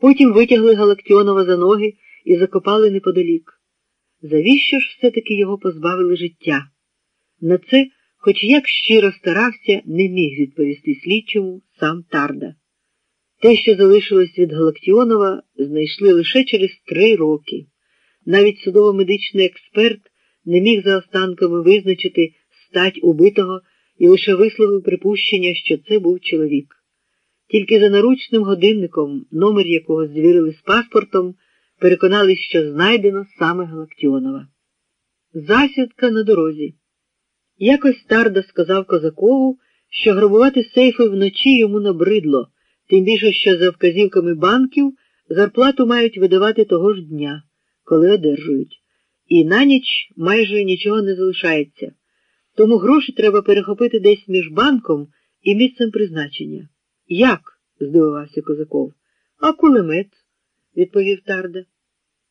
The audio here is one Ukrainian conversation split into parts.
Потім витягли Галактіонова за ноги і закопали неподалік. Завіщо ж все-таки його позбавили життя? На це, хоч як щиро старався, не міг відповісти слідчому сам Тарда. Те, що залишилось від Галактіонова, знайшли лише через три роки. Навіть судово-медичний експерт не міг за останками визначити стать убитого і лише висловив припущення, що це був чоловік. Тільки за наручним годинником, номер якого звірили з паспортом, переконались, що знайдено саме Галактіонова. Засідка на дорозі. Якось Тарда сказав Козакову, що грабувати сейфи вночі йому набридло, тим більше, що за вказівками банків зарплату мають видавати того ж дня, коли одержують, і на ніч майже нічого не залишається. Тому гроші треба перехопити десь між банком і місцем призначення. Як? здивувався Козаков. А кулемет, відповів Тарда.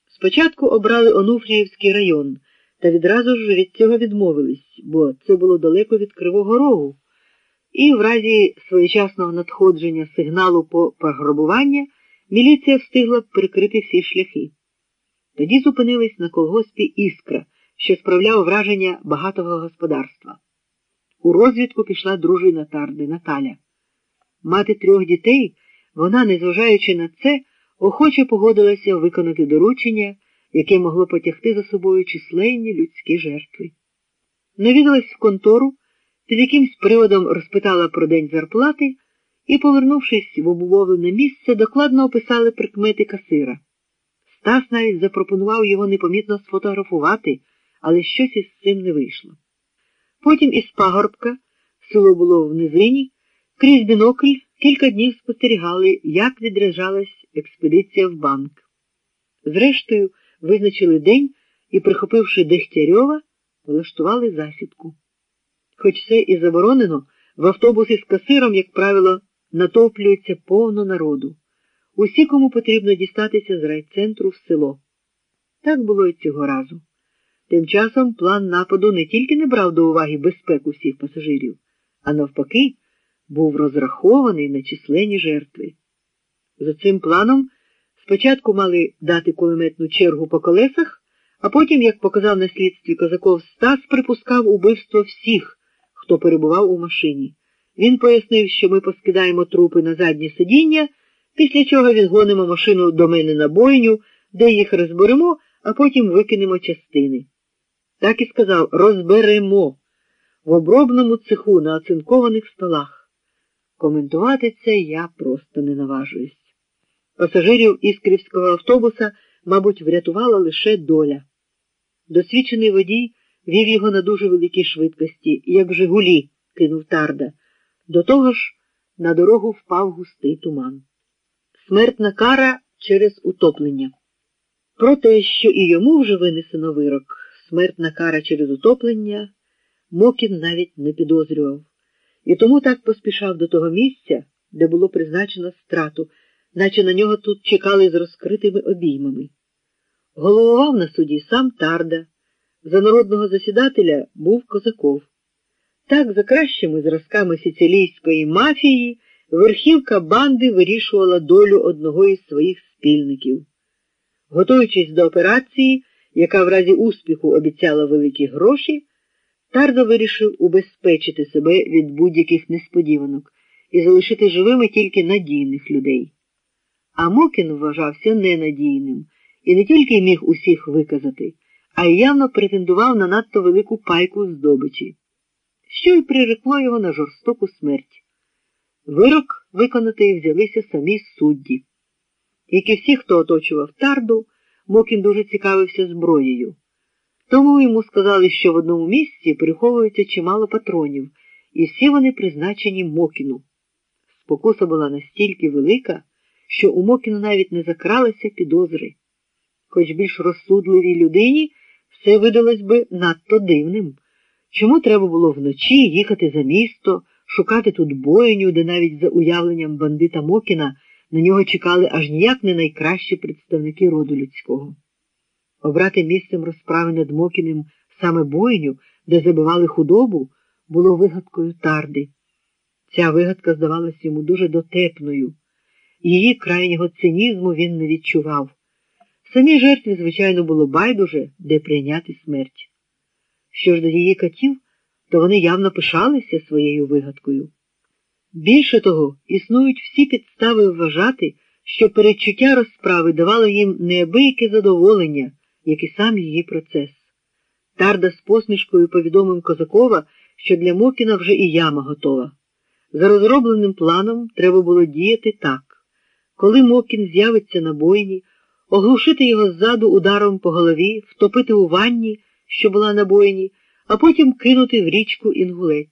Спочатку обрали Онуфріївський район, та відразу ж від цього відмовились, бо це було далеко від Кривого Рогу. І в разі своєчасного надходження сигналу по пограбування міліція встигла прикрити всі шляхи. Тоді зупинились на колгоспі Іскра, що справляв враження багатого господарства. У розвідку пішла дружина Тарди Наталя. Мати трьох дітей, вона, незважаючи на це, охоче погодилася виконати доручення, яке могло потягти за собою численні людські жертви. Навідалась в контору, під якимсь приводом розпитала про день зарплати і, повернувшись в обумовлене місце, докладно описали прикмети касира. Стас навіть запропонував його непомітно сфотографувати, але щось із цим не вийшло. Потім із пагорбка, село було в низині, крізь бінокль кілька днів спостерігали, як відряджалась експедиція в банк. Зрештою, визначили день і, прихопивши Дегтярьова, влаштували засідку. Хоч це і заборонено, в автобуси з касиром, як правило, натоплюється повно народу. Усі, кому потрібно дістатися з райцентру в село. Так було і цього разу. Тим часом план нападу не тільки не брав до уваги безпеку всіх пасажирів, а навпаки, був розрахований на численні жертви. За цим планом спочатку мали дати кулеметну чергу по колесах, а потім, як показав на слідстві козаков Стас, припускав убивство всіх, хто перебував у машині. Він пояснив, що ми поскидаємо трупи на заднє сидіння, після чого відгонимо машину до мене на бойню, де їх розберемо, а потім викинемо частини. Так і сказав розберемо в обробному цеху на оцинкованих столах. Коментувати це я просто не наважуюсь. Пасажирів іскрівського автобуса, мабуть, врятувала лише доля. Досвідчений водій вів його на дуже великій швидкості, як Жигулі, кинув Тарда. До того ж, на дорогу впав густий туман. Смертна кара через утоплення. Про те, що і йому вже винесено вирок, смертна кара через утоплення, Мокін навіть не підозрював. І тому так поспішав до того місця, де було призначено страту, наче на нього тут чекали з розкритими обіймами. Головував на суді сам Тарда, за народного засідателя був Козаков. Так, за кращими зразками сицилійської мафії, верхівка банди вирішувала долю одного із своїх спільників. Готуючись до операції, яка в разі успіху обіцяла великі гроші, Тардо вирішив убезпечити себе від будь-яких несподіванок і залишити живими тільки надійних людей. А Мокін вважався ненадійним і не тільки міг усіх виказати, а й явно претендував на надто велику пайку здобичі, що й прирекло його на жорстоку смерть. Вирок виконати взялися самі судді. Як і всі, хто оточував тарду, Мокін дуже цікавився зброєю. Тому йому сказали, що в одному місці приховується чимало патронів, і всі вони призначені Мокіну. Спокуса була настільки велика, що у Мокіна навіть не закралися підозри. Хоч більш розсудливій людині все видалось би надто дивним. Чому треба було вночі їхати за місто, шукати тут бойню, де навіть за уявленням бандита Мокіна на нього чекали аж ніяк не найкращі представники роду людського. Обрати місцем розправи над Мокіним саме бойню, де забивали худобу, було вигадкою тарди. Ця вигадка здавалась йому дуже дотепною. Її крайнього цинізму він не відчував. Самій жертві, звичайно, було байдуже, де прийняти смерть. Що ж до її катів, то вони явно пишалися своєю вигадкою. Більше того, існують всі підстави вважати, що передчуття розправи давало їм неабияке задоволення, як і сам її процес. Тарда з посмішкою повідомив Козакова, що для Мокіна вже і яма готова. За розробленим планом треба було діяти так. Коли Мокін з'явиться на бойні, оглушити його ззаду ударом по голові, втопити у ванні, що була на бойні, а потім кинути в річку інгулець.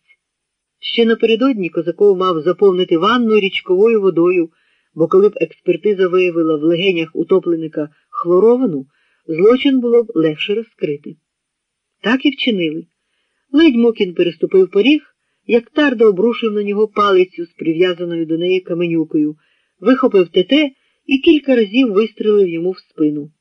Ще напередодні Козаков мав заповнити ванну річковою водою, бо коли б експертиза виявила в легенях утопленика хлоровану, злочин було б легше розкрити. Так і вчинили. Ледь Мокін переступив поріг, як тарда обрушив на нього палицю з прив'язаною до неї каменюкою, вихопив тете і кілька разів вистрелив йому в спину.